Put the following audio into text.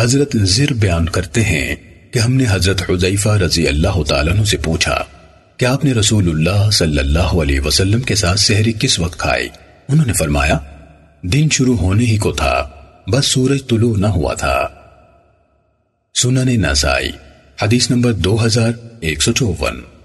حضرت زر بیان کرتے ہیں کہ ہم نے حضرت حضیفہ رضی اللہ تعالیٰ عنہ سے پوچھا کہ آپ نے رسول اللہ صلی اللہ علیہ وسلم کے ساتھ سحری کس وقت کھائی؟ انہوں نے فرمایا، دن شروع ہونے ہی کو تھا، بس سورج طلوع نہ ہوا تھا۔ سنن نسائی، حدیث نمبر دو ہزار ایک سو چوون۔